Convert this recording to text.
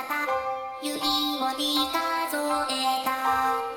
ゆた。指をに数えた。